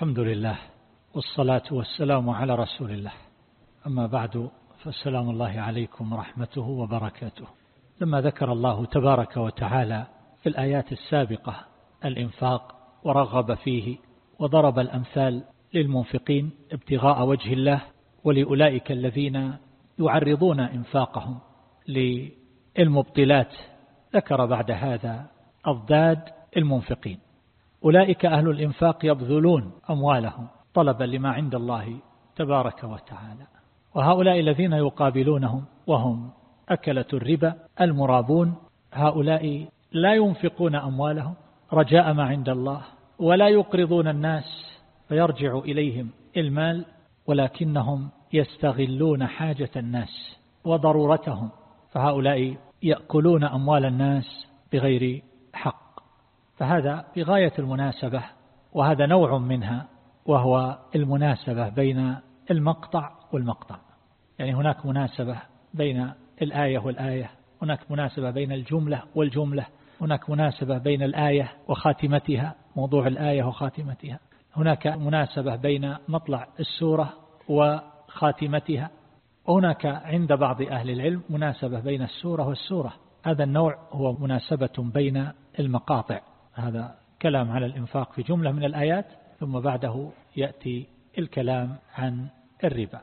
الحمد لله والصلاة والسلام على رسول الله. أما بعد فالسلام الله عليكم ورحمته وبركاته. لما ذكر الله تبارك وتعالى في الآيات السابقة الإنفاق ورغب فيه وضرب الأمثال للمنفقين ابتغاء وجه الله ولأولئك الذين يعرضون إنفاقهم للمبطلات ذكر بعد هذا أضداد المنفقين. أولئك أهل الإنفاق يبذلون أموالهم طلبا لما عند الله تبارك وتعالى. وهؤلاء الذين يقابلونهم وهم أكلة الربا المرابون هؤلاء لا ينفقون أموالهم رجاء ما عند الله ولا يقرضون الناس فيرجع إليهم المال ولكنهم يستغلون حاجة الناس وضرورتهم. فهؤلاء يأكلون أموال الناس بغير فهذا بغاية المناسبة وهذا نوع منها وهو المناسبة بين المقطع والمقطع. يعني هناك مناسبة بين الآية والآية هناك مناسبة بين الجملة والجملة هناك مناسبة بين الآية وخاتمتها موضوع الآية وخاتمتها. هناك مناسبة بين مطلع السورة وخاتمتها. وهناك عند بعض أهل العلم مناسبة بين السورة والسورة. هذا النوع هو مناسبة بين المقاطع. هذا كلام على الإنفاق في جملة من الآيات ثم بعده يأتي الكلام عن الربا.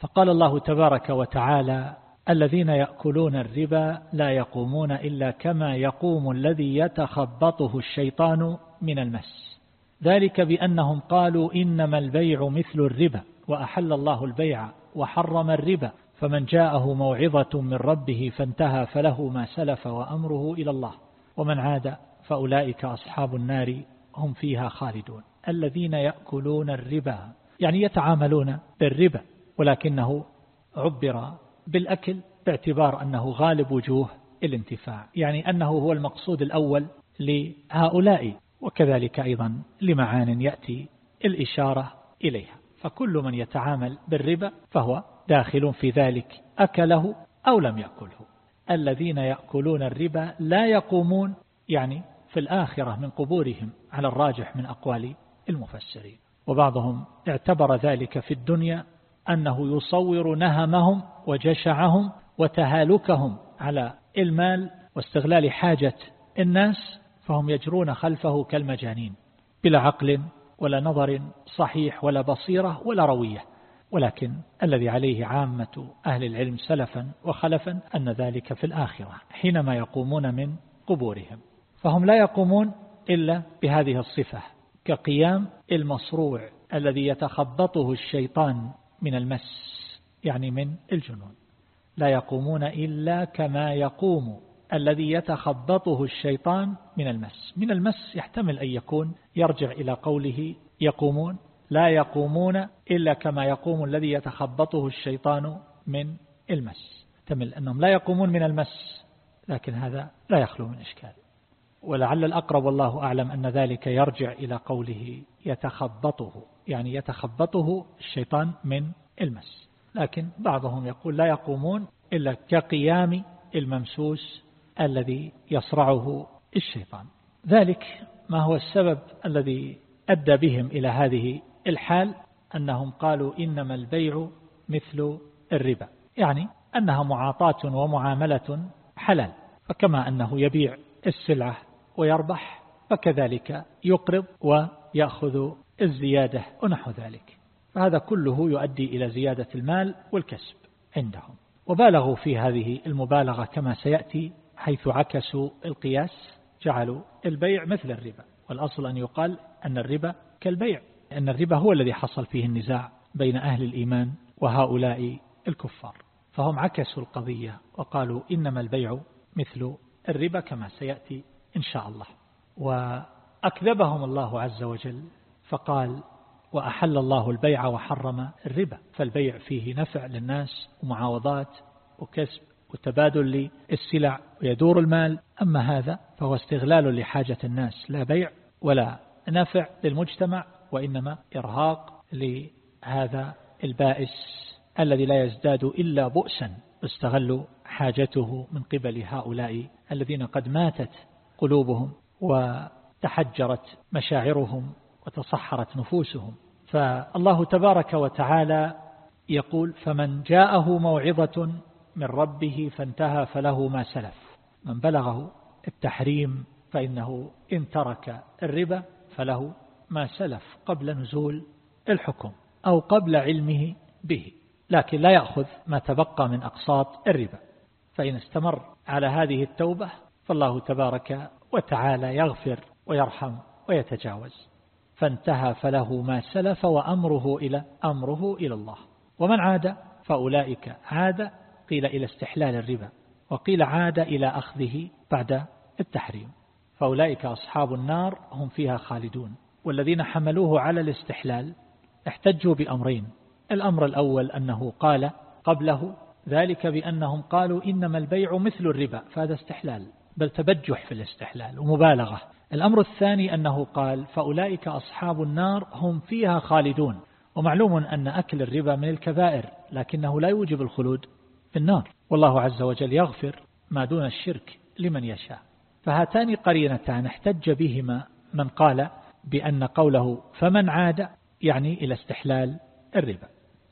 فقال الله تبارك وتعالى الذين يأكلون الربا لا يقومون إلا كما يقوم الذي يتخبطه الشيطان من المس. ذلك بأنهم قالوا إنما البيع مثل الربا وأحل الله البيع وحرم الربا فمن جاءه موعظة من ربه فانتهى فله ما سلف وأمره إلى الله. ومن عاد فأولئك أصحاب النار هم فيها خالدون الذين يأكلون الربا يعني يتعاملون بالربا ولكنه عبر بالأكل باعتبار أنه غالب وجوه الانتفاع يعني أنه هو المقصود الأول لهؤلاء وكذلك أيضا لمعان يأتي الإشارة إليها. فكل من يتعامل بالربا فهو داخل في ذلك أكله أو لم يأكله. الذين يأكلون الربا لا يقومون يعني في الآخرة من قبورهم على الراجح من أقوال المفسرين. وبعضهم اعتبر ذلك في الدنيا أنه يصور نهمهم وجشعهم وتهالكهم على إلمال واستغلال حاجة الناس فهم يجرون خلفه كالمجانين بلا عقل ولا نظر صحيح ولا بصيرة ولا روية. ولكن الذي عليه عامة أهل العلم سلفا وخلفا أن ذلك في الآخرة حينما يقومون من قبورهم. فهم لا يقومون إلا بهذه الصفة كقيام المصروع الذي يتخبطه الشيطان من المس يعني من الجنون. لا يقومون إلا كما يقوم الذي يتخبطه الشيطان من المس. من المس يحتمل أن يكون يرجع إلى قوله يقومون. لا يقومون إلا كما يقوم الذي يتخبطه الشيطان من المس. يحتمل أنهم لا يقومون من المس لكن هذا لا يخلو من إشكال. ولعل الأقرب والله أعلم أن ذلك يرجع إلى قوله يتخبطه يعني يتخبطه الشيطان من المس. لكن بعضهم يقول لا يقومون إلا كقيام الممسوس الذي يصرعه الشيطان. ذلك ما هو السبب الذي أدى بهم إلى هذه الحال؟ أنهم قالوا إنما البيع مثل الربا يعني أنها معاطاة ومعاملة حلال فكما أنه يبيع السلعة ويربح فكذلك يقرض ويأخذ الزيادة ونحو ذلك. فهذا كله يؤدي إلى زيادة المال والكسب عندهم. وبالغوا في هذه المبالغة كما سيأتي حيث عكسوا القياس جعلوا البيع مثل الربا. والأصل أن يقال أن الربا كالبيع أن الربا هو الذي حصل فيه النزاع بين أهل الإيمان وهؤلاء الكفار. فهم عكسوا القضية وقالوا إنما البيع مثل الربا كما سيأتي إن شاء الله. وأكذبهم الله عز وجل فقال وأحل الله البيع وحرم الربا فالبيع فيه نفع للناس ومعاوضات وكسب وتبادل للسلع ويدور المال. أما هذا فهو استغلال لحاجة الناس لا بيع ولا نفع للمجتمع وإنما إرهاق لهذا البائس الذي لا يزداد إلا بؤسا. استغلوا حاجته من قبل هؤلاء الذين قد ماتت قلوبهم وتحجرت مشاعرهم وتصحرت نفوسهم. فالله تبارك وتعالى يقول فمن جاءه موعظة من ربه فانتهى فله ما سلف. من بلغه التحريم فإنه إن ترك الربا فله ما سلف قبل نزول الحكم أو قبل علمه به لكن لا يأخذ ما تبقى من أقساط الربا. فإن استمر على هذه التوبة فالله تبارك وتعالى يغفر ويرحم ويتجاوز. فانتهى فله ما سلف وأمره إلى أمره إلى الله. ومن عاد فأولئك عاد قيل إلى استحلال الربا وقيل عاد إلى أخذه بعد التحريم. فأولئك أصحاب النار هم فيها خالدون. والذين حملوه على الاستحلال احتجوا بأمرين. الأمر الأول أنه قال قبله ذلك بأنهم قالوا إنما البيع مثل الربا فهذا استحلال. بل تبجح في الاستحلال ومبالغة. الأمر الثاني أنه قال فأولئك أصحاب النار هم فيها خالدون. ومعلوم أن أكل الربا من الكبائر لكنه لا يوجب الخلود في النار. والله عز وجل يغفر ما دون الشرك لمن يشاء. فهاتان قرينتان احتج بهما من قال بأن قوله فمن عاد يعني إلى استحلال الربا.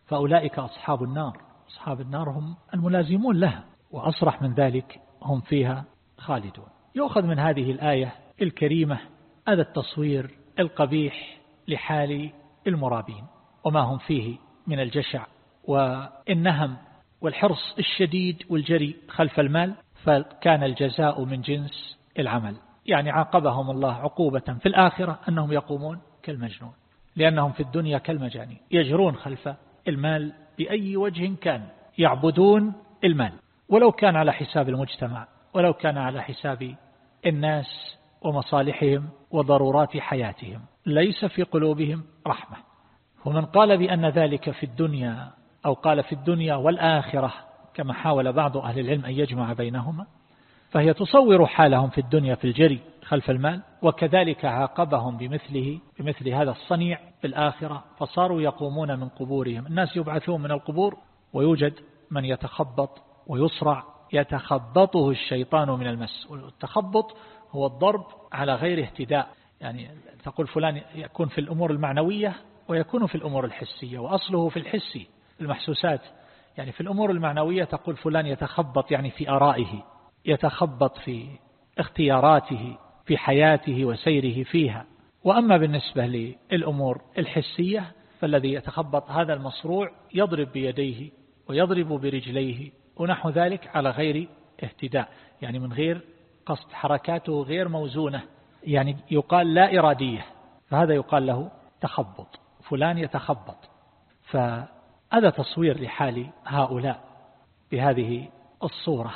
فأولئك أصحاب النار. أصحاب النار هم الملازمون لها وأصرح من ذلك هم فيها خالدون. يؤخذ من هذه الآية الكريمة هذا التصوير القبيح لحال المرابين. وما هم فيه من الجشع. والنهم والحرص الشديد والجري خلف المال فكان الجزاء من جنس العمل. يعني عاقبهم الله عقوبة في الآخرة أنهم يقومون كالمجنون. لأنهم في الدنيا كالمجانين. يجرون خلف المال بأي وجه كان. يعبدون المال. ولو كان على حساب المجتمع. ولو كان على حساب الناس ومصالحهم وضرورات حياتهم. ليس في قلوبهم رحمة. ومن قال بأن ذلك في الدنيا أو قال في الدنيا والآخرة كما حاول بعض أهل العلم أن يجمع بينهما فهي تصور حالهم في الدنيا في الجري خلف المال وكذلك عاقبهم بمثله بمثل هذا الصنيع في الآخرة فصاروا يقومون من قبورهم. الناس يبعثون من القبور ويوجد من يتخبط ويصرع يتخبطه الشيطان من المس. والتخبط هو الضرب على غير اهتداء. يعني تقول فلان يكون في الأمور المعنوية ويكون في الأمور الحسية وأصله في الحسي المحسوسات. يعني في الأمور المعنوية تقول فلان يتخبط يعني في آرائه يتخبط في اختياراته في حياته وسيره فيها. وأما بالنسبة للأمور الحسية فالذي يتخبط هذا المصروع يضرب بيديه ويضرب برجليه. ونحو ذلك على غير اهتداء يعني من غير قصد حركاته غير موزونة يعني يقال لا إرادية فهذا يقال له تخبط فلان يتخبط. فهذا تصوير لحال هؤلاء بهذه الصورة.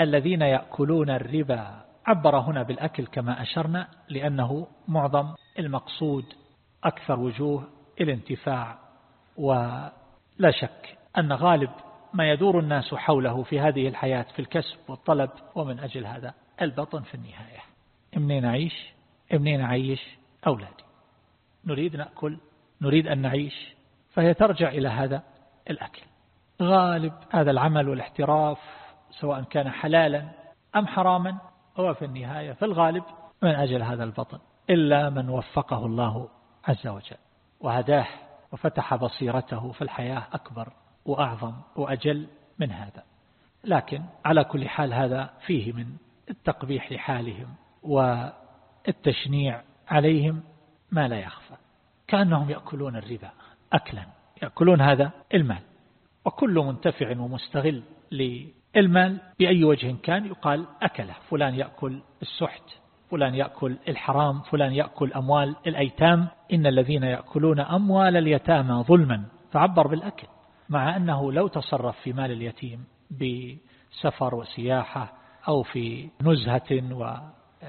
الذين يأكلون الربا عبر هنا بالأكل كما أشرنا لأنه معظم المقصود أكثر وجوه الانتفاع ولا شك أن غالب ما يدور الناس حوله في هذه الحياة في الكسب والطلب ومن أجل هذا البطن في النهاية. منين أعيش؟ منين أعيش أولادي؟ نريد نأكل نريد أن نعيش. فهي ترجع إلى هذا الأكل. غالب هذا العمل والاحتراف سواء كان حلالا أم حراما هو في النهاية في الغالب من أجل هذا البطن. إلا من وفقه الله عز وجل وهداه وفتح بصيرته في الحياة أكبر. وأعظم وأجل من هذا. لكن على كل حال هذا فيه من التقبيح لحالهم والتشنيع عليهم ما لا يخفى. كأنهم يأكلون الربا أكلا يأكلون هذا المال. وكل منتفع ومستغل للمال بأي وجه كان يقال أكله. فلان يأكل السحت فلان يأكل الحرام فلان يأكل أموال الأيتام. إن الذين يأكلون أموال اليتامى ظلما فعبر بالأكل. مع أنه لو تصرف في مال اليتيم بسفر وسياحة أو في نزهة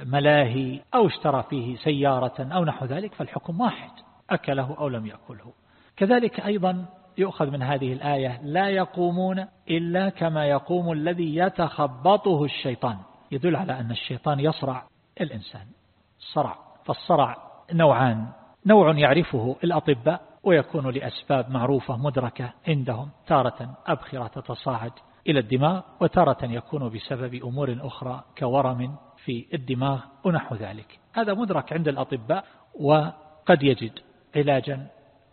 وملاهي أو اشترى فيه سيارة أو نحو ذلك فالحكم واحد أكله أو لم يأكله. كذلك أيضا يؤخذ من هذه الآية لا يقومون إلا كما يقوم الذي يتخبطه الشيطان. يدل على أن الشيطان يصرع الإنسان. صرع فالصرع نوعان. نوع يعرفه الأطباء ويكون لأسباب معروفة مدركة عندهم تارة أبخرة تتصاعد إلى الدماغ وتارة يكون بسبب أمور أخرى كورم في الدماغ ونحو ذلك. هذا مدرك عند الأطباء قد يجد علاجا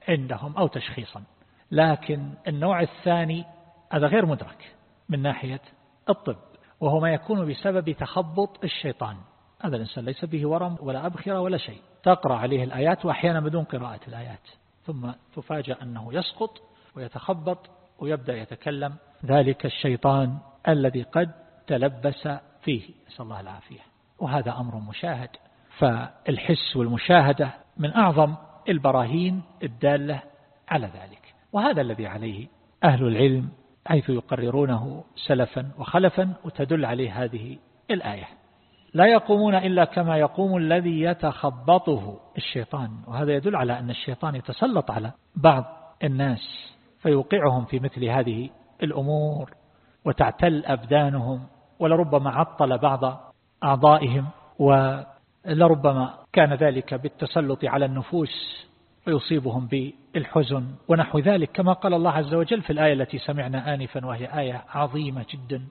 عندهم أو تشخيصا. لكن النوع الثاني هذا غير مدرك من ناحية الطب وهو ما يكون بسبب تخبط الشيطان. هذا الإنسان ليس به ورم ولا أبخرة ولا شيء. تقرأ عليه الآيات وأحيانا بدون قراءة الآيات. ثم تفاجأ أنه يسقط ويتخبط ويبدأ يتكلم. ذلك الشيطان الذي قد تلبس فيه. نسأل الله العافية. وهذا أمر مشاهد. فالحس والمشاهدة من أعظم البراهين الدالة على ذلك. وهذا الذي عليه أهل العلم حيث يقررونه سلفا وخلفا وتدل عليه هذه الآية. لا يقومون إلا كما يقوم الذي يتخبطه الشيطان. وهذا يدل على أن الشيطان يتسلط على بعض الناس فيوقعهم في مثل هذه الأمور وتعتل أبدانهم ولربما عطل بعض أعضائهم ولربما كان ذلك بالتسلط على النفوس ويصيبهم بالحزن ونحو ذلك. كما قال الله عز وجل في الآية التي سمعنا آنفا وهي آية عظيمة جدا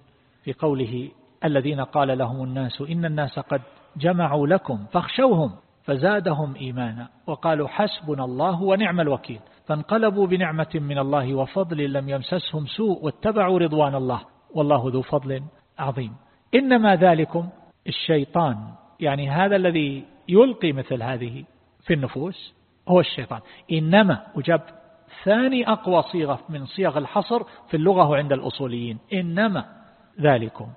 في قوله الذين قال لهم الناس إن الناس قد جمعوا لكم فاخشوهم فزادهم إيمانا وقالوا حسبنا الله ونعم الوكيل فانقلبوا بنعمة من الله وفضل لم يمسسهم سوء واتبعوا رضوان الله والله ذو فضل عظيم إنما ذلكم الشيطان يعني هذا الذي يلقي مثل هذه في النفوس هو الشيطان إنما وجاب ثاني أقوى صيغة من صيغ الحصر في اللغة عند الأصوليين إنما ذلكم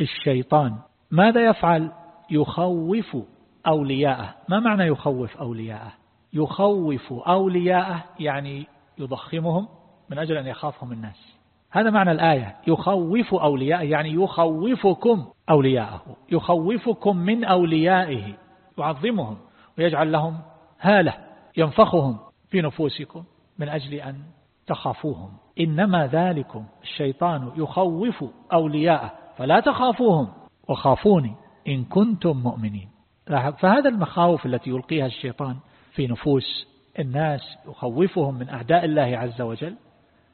الشيطان. ماذا يفعل؟ يخوف أولياءه. ما معنى يخوف أولياءه؟ يخوف أولياءه يعني يضخمهم من أجل أن يخافهم الناس. هذا معنى الآية. يخوف أولياءه يعني يخوفكم أولياءه. يخوفكم من أوليائه. يعظمهم ويجعل لهم هالة. ينفخهم في نفوسكم من أجل أن تخافوهم. إنما ذلكم. الشيطان يخوف أولياءه. فلا تخافوهم. وخافوني إن كنتم مؤمنين. فهذا المخاوف التي يلقيها الشيطان في نفوس الناس يخوفهم من أعداء الله عز وجل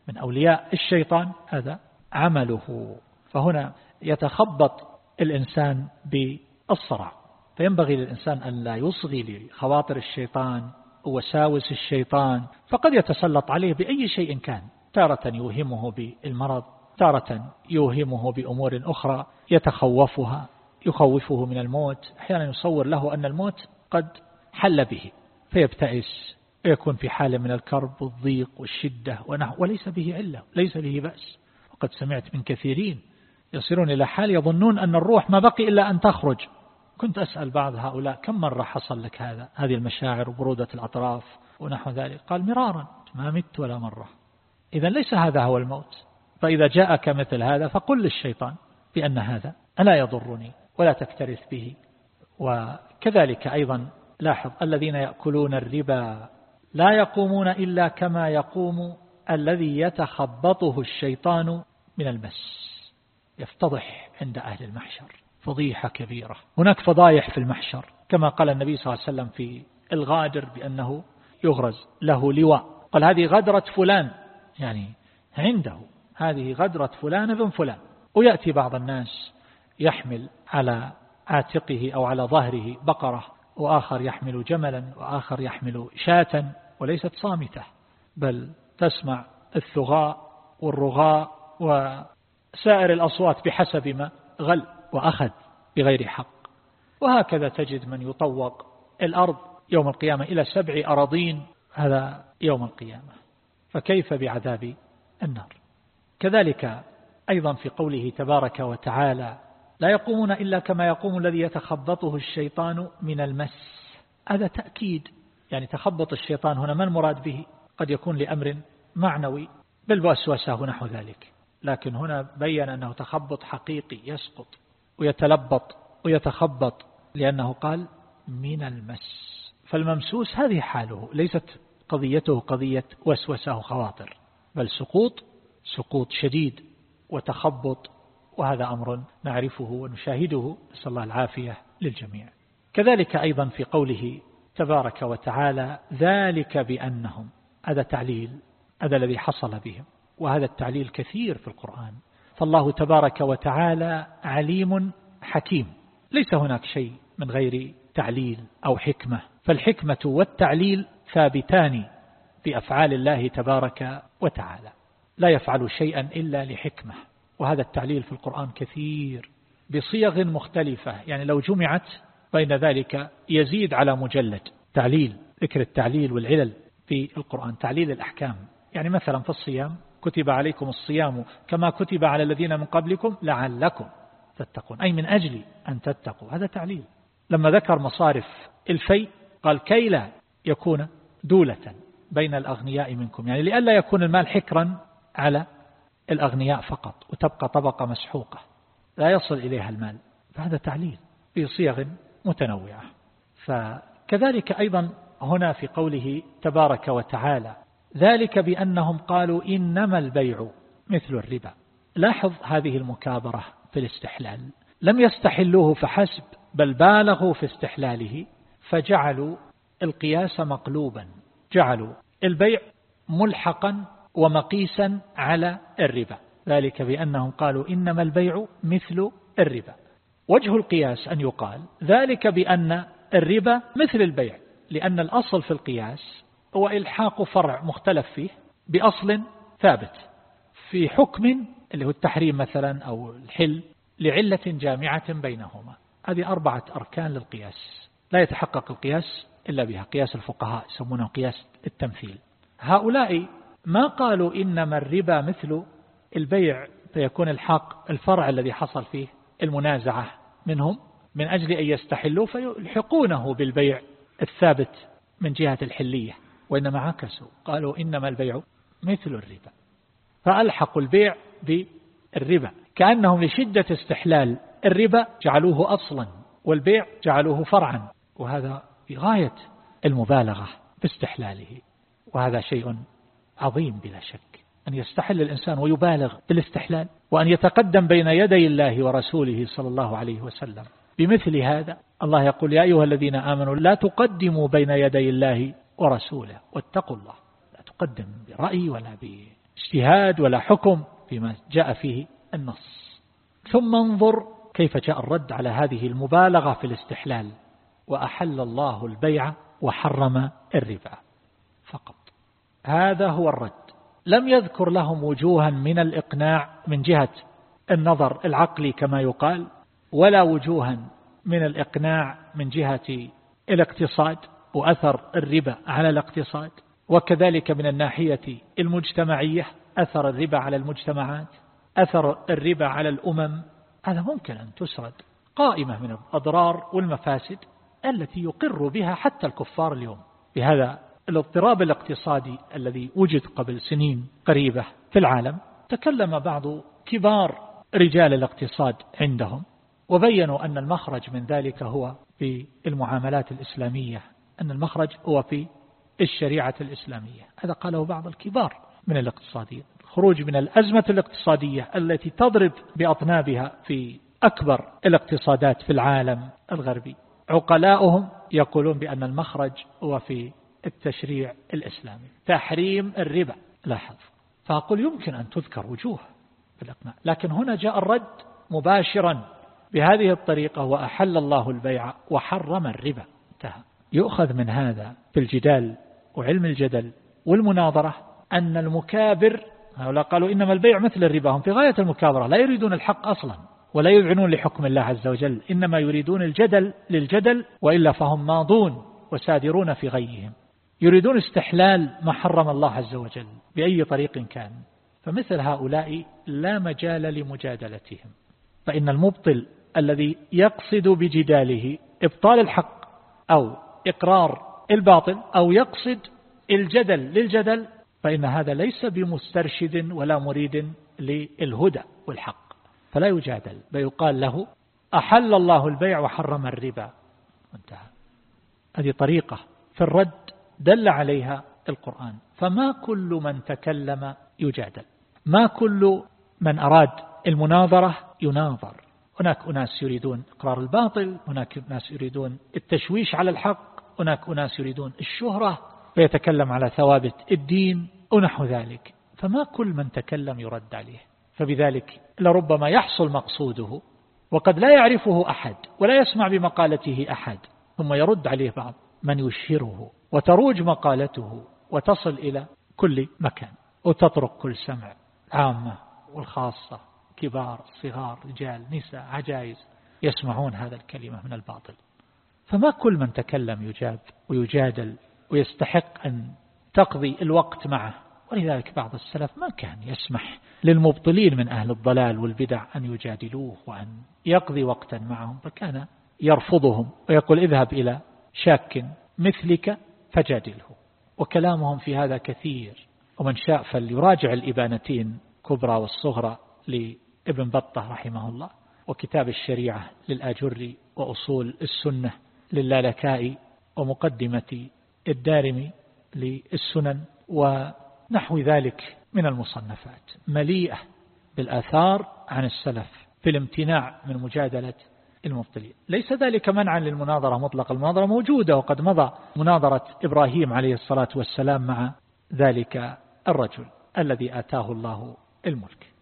من أولياء الشيطان هذا عمله. فهنا يتخبط الإنسان بالصرع فينبغي للإنسان أن لا يصغي لخواطر الشيطان ووساوس الشيطان فقد يتسلط عليه بأي شيء كان تارة يوهمه بالمرض. تارة يوهمه بأمور أخرى يتخوفها يخوفه من الموت. أحيانا يصور له أن الموت قد حل به فيبتئس ويكون في حالة من الكرب والضيق والشدة ونحو وليس به علة ليس به بأس. وقد سمعت من كثيرين يصيرون إلى حال يظنون أن الروح ما بقي إلا أن تخرج. كنت أسأل بعض هؤلاء كم مرة حصل لك هذا هذه المشاعر وبرودة الأطراف ونحو ذلك؟ قال مرارا ما مت ولا مرة. إذا ليس هذا هو الموت. فإذا جاءك مثل هذا فقل للشيطان بأن هذا ألا يضرني ولا تكترث به. وكذلك أيضا لاحظ الذين يأكلون الربا لا يقومون إلا كما يقوم الذي يتخبطه الشيطان من المس. يفتضح عند أهل المحشر فضيحة كبيرة. هناك فضايح في المحشر كما قال النبي صلى الله عليه وسلم في الغادر بأنه يغرز له لواء قال هذه غدرة فلان يعني عنده هذه غدرة فلان بن فلان. ويأتي بعض الناس يحمل على عاتقه أو على ظهره بقرة وآخر يحمل جملا وآخر يحمل شاة وليست صامتة بل تسمع الثغاء والرغاء وسائر الأصوات بحسب ما غل وأخذ بغير حق. وهكذا تجد من يطوق الأرض يوم القيامة إلى سبع أراضين هذا يوم القيامة. فكيف بعذاب النار؟ كذلك أيضا في قوله تبارك وتعالى لا يقومون إلا كما يقوم الذي يتخبطه الشيطان من المس. هذا تأكيد. يعني تخبط الشيطان هنا ما المراد به؟ قد يكون لأمر معنوي. بالوسوسة نحو ذلك. لكن هنا بين أنه تخبط حقيقي يسقط ويتلبط ويتخبط لأنه قال من المس. فالممسوس هذه حاله ليست قضيته قضية وسوسة وخواطر بل سقوط سقوط شديد وتخبط وهذا أمر نعرفه ونشاهده. نسأل الله العافية للجميع. كذلك أيضا في قوله تبارك وتعالى ذلك بأنهم هذا تعليل هذا الذي حصل بهم وهذا التعليل كثير في القرآن. فالله تبارك وتعالى عليم حكيم. ليس هناك شيء من غير تعليل أو حكمة. فالحكمة والتعليل ثابتان في أفعال الله تبارك وتعالى. لا يفعل شيئا إلا لحكمة. وهذا التعليل في القرآن كثير بصيغ مختلفة. يعني لو جمعت بين ذلك يزيد على مجلد. تعليل ذكر التعليل والعلل في القرآن تعليل الأحكام. يعني مثلا في الصيام كتب عليكم الصيام كما كتب على الذين من قبلكم لعلكم تتقون. أي من أجل أن تتقوا. هذا تعليل. لما ذكر مصارف الفي قال كي لا يكون دولة بين الأغنياء منكم. يعني لئلا يكون المال حكرا على الأغنياء فقط وتبقى طبقة مسحوقة لا يصل إليها المال. فهذا تعليل في صيغ متنوعة. فكذلك أيضا هنا في قوله تبارك وتعالى ذلك بأنهم قالوا إنما البيع مثل الربا. لاحظ هذه المكابرة في الاستحلال. لم يستحلوه فحسب بل بالغوا في استحلاله فجعلوا القياس مقلوبا. جعلوا البيع ملحقا ومقيسا على الربا. ذلك بأنهم قالوا إنما البيع مثل الربا. وجه القياس أن يقال ذلك بأن الربا مثل البيع لأن الأصل في القياس هو إلحاق فرع مختلف فيه بأصل ثابت في حكم اللي هو التحريم مثلا أو الحل لعلة جامعة بينهما. هذه أربعة أركان للقياس. لا يتحقق القياس إلا بها. قياس الفقهاء يسمونه قياس التمثيل. هؤلاء ما قالوا إنما الربا مثل البيع فيكون الحق الفرع الذي حصل فيه المنازعة منهم من أجل أن يستحلوا فيلحقونه بالبيع الثابت من جهة الحلية وإنما عكسوا قالوا إنما البيع مثل الربا. فألحقوا البيع بالربا كأنهم لشدة استحلال الربا جعلوه أصلا والبيع جعلوه فرعا وهذا في غاية المبالغة في استحلاله وهذا شيء عظيم بلا شك. أن يستحل الإنسان ويبالغ بالاستحلال وأن يتقدم بين يدي الله ورسوله صلى الله عليه وسلم. بمثل هذا الله يقول يا أيها الذين آمنوا لا تقدموا بين يدي الله ورسوله. واتقوا الله. لا تقدم برأي ولا باجتهاد ولا حكم فيما جاء فيه النص. ثم انظر كيف جاء الرد على هذه المبالغة في الاستحلال. وأحل الله البيع وحرم الربا. فقط. هذا هو الرد. لم يذكر لهم وجوها من الإقناع من جهة النظر العقلي كما يقال ولا وجوها من الإقناع من جهة الاقتصاد وأثر الربا على الاقتصاد. وكذلك من الناحية المجتمعية أثر الربا على المجتمعات أثر الربا على الأمم. هذا ممكن أن تسرد قائمة من الأضرار والمفاسد التي يقر بها حتى الكفار اليوم. بهذا الاضطراب الاقتصادي الذي وجد قبل سنين قريبة في العالم تكلم بعض كبار رجال الاقتصاد عندهم وبينوا أن المخرج من ذلك هو في المعاملات الإسلامية أن المخرج هو في الشريعة الإسلامية. هذا قاله بعض الكبار من الاقتصاديين. الخروج من الأزمة الاقتصادية التي تضرب بأطنابها في أكبر الاقتصادات في العالم الغربي. عقلاؤهم يقولون بأن المخرج هو في التشريع الإسلامي. تحريم الربا. لاحظ. فأقول يمكن أن تذكر وجوه في الإقناع. لكن هنا جاء الرد مباشرا. بهذه الطريقة وأحل الله البيع وحرم الربا. انتهى. يؤخذ من هذا في الجدال وعلم الجدل والمناظرة أن المكابر هؤلاء قالوا إنما البيع مثل الربا هم في غاية المكابرة لا يريدون الحق أصلا ولا يذعنون لحكم الله عز وجل إنما يريدون الجدل للجدل وإلا فهم ماضون وسادرون في غيهم. يريدون استحلال ما حرم الله عز وجل بأي طريق كان. فمثل هؤلاء لا مجال لمجادلتهم. فإن المبطل الذي يقصد بجداله إبطال الحق أو إقرار الباطل أو يقصد الجدل للجدل فإن هذا ليس بمسترشد ولا مريد للهدى والحق. فلا يجادل بل يقال له أحل الله البيع وحرم الربا. انتهى. هذه طريقة في الرد دل عليها القرآن. فما كل من تكلم يجادل. ما كل من أراد المناظرة يناظر. هناك أناس يريدون إقرار الباطل هناك ناس يريدون التشويش على الحق هناك أناس يريدون الشهرة ويتكلم على ثوابت الدين ونحو ذلك. فما كل من تكلم يرد عليه. فبذلك لربما يحصل مقصوده وقد لا يعرفه أحد ولا يسمع بمقالته أحد ثم يرد عليه بعض من يشهره. وتروج مقالته وتصل إلى كل مكان وتطرق كل سمع عامة والخاصة كبار صغار رجال نساء عجائز يسمعون هذا الكلمة من الباطل. فما كل من تكلم يجاب ويجادل ويستحق أن تقضي الوقت معه. ولذلك بعض السلف ما كان يسمح للمبطلين من أهل الضلال والبدع أن يجادلوه وأن يقضي وقتا معهم فكان يرفضهم ويقول اذهب إلى شاك مثلك فجادله. وكلامهم في هذا كثير. ومن شاء فليراجع الإبانتين كبرى والصغرى لابن بطة رحمه الله. وكتاب الشريعة للآجري وأصول السنة للالكائي ومقدمة الدارمي للسنن ونحو ذلك من المصنفات. مليئة بالآثار عن السلف في الامتناع من مجادلة المبطلين ليس ذلك منعا للمناظرة مطلق المناظرة موجودة وقد مضى مناظرة إبراهيم عليه الصلاة والسلام مع ذلك الرجل الذي آتاه الله الملك.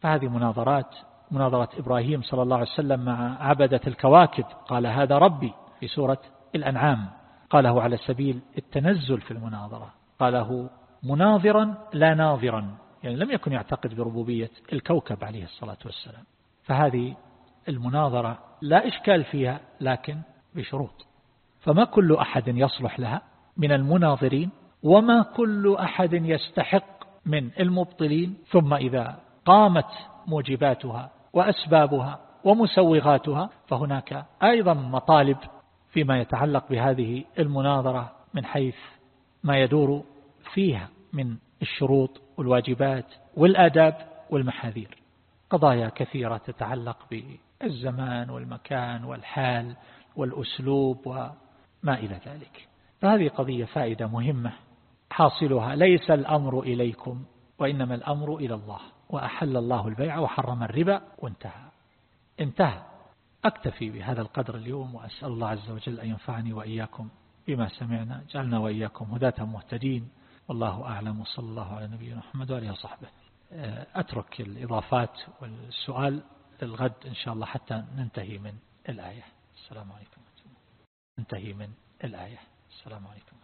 فهذه مناظرات مناظرة إبراهيم صلى الله عليه وسلم مع عبدة الكواكب. قال هذا ربي في سورة الأنعام. قاله على سبيل التنزل في المناظرة. قاله مناظرا لا ناظرا. يعني لم يكن يعتقد بربوبية الكوكب عليه الصلاة والسلام. فهذه المناظرة لا إشكال فيها لكن بشروط. فما كل أحد يصلح لها من المناظرين وما كل أحد يستحق من المبطلين. ثم إذا قامت موجباتها وأسبابها ومسوغاتها فهناك أيضا مطالب فيما يتعلق بهذه المناظرة من حيث ما يدور فيها من الشروط والواجبات والآداب والمحاذير. قضايا كثيرة تتعلق بالزمان والمكان والحال والأسلوب وما إلى ذلك. فهذه قضية فائدة مهمة حاصلها ليس الأمر إليكم وإنما الأمر إلى الله وأحل الله البيع وحرم الربا وانتهى. انتهى. أكتفي بهذا القدر اليوم وأسأل الله عز وجل أن ينفعني وإياكم بما سمعنا. جعلنا وإياكم هداة مهتدين. والله أعلم. وصلى الله على نبينا محمد وآله وصحبه. أترك الإضافات والسؤال. للغد إن شاء الله حتى ننتهي من الآية. السلام عليكم. ننتهي من الآية. السلام عليكم.